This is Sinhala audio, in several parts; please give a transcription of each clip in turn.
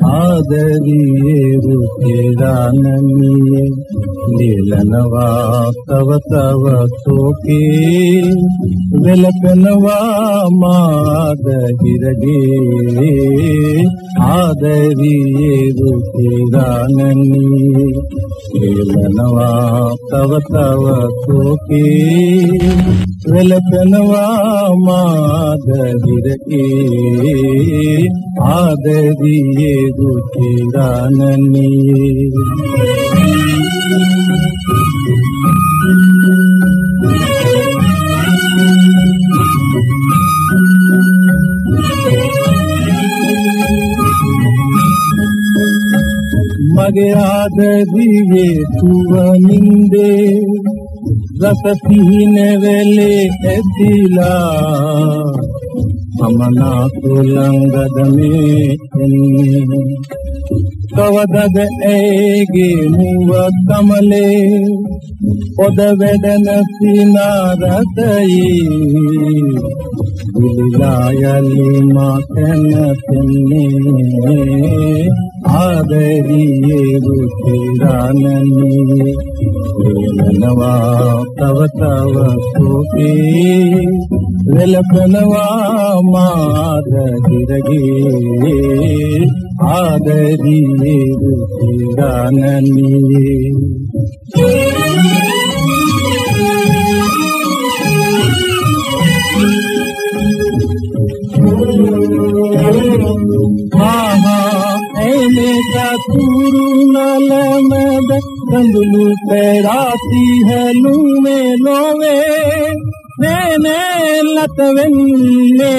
あ ආදරියේ රුචිරානනියේ නිලනවා තව තව සෝකේ වෙලකනවා මාද හිරගේ ආදරියේ රුචිරානනියේ නිලනවා තව තව සෝකේ වෙලකනවා මාද හිරගේ ආදරියේ රුචිරානනියේ මගේ ආදරියේ සුවනින්දේ රස සිහින වෙලේ ඇදිලා මමනා කුලංගද මේ එන්නේ. කවදද ඒගේ මුව කමලේ? පොද වැඩන සිනාරතයි විලිලා යලි මා කනතන්නේ ආදරියේ රුචිරානනී වෙලනවා තව තව සෝකේ වෙලකනවා මාද හිරගේ ආදරියේ රුචිරානනී කතුරු නලමද කඳුළු පෙරාති හැලුමේ නොවේ නේ නේ ලත වෙන්නේ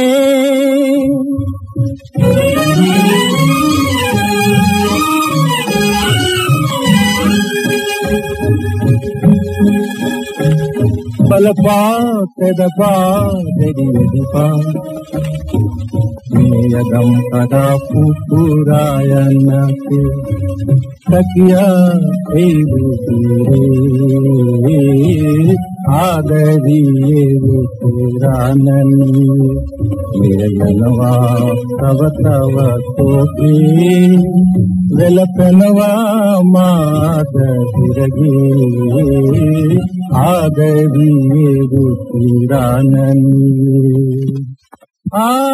බලපා තෙදපා දෙඩි වෙදිපා මේයදම් කඩා පුපුරායන්නකේ සකියා ඒදුතිරේ ආදරියේ පුරානනී මෙයනවා තව තව තෝපේ වෙලපනවා මාද හිරගේ ආදරියේ පුරානනී Ah.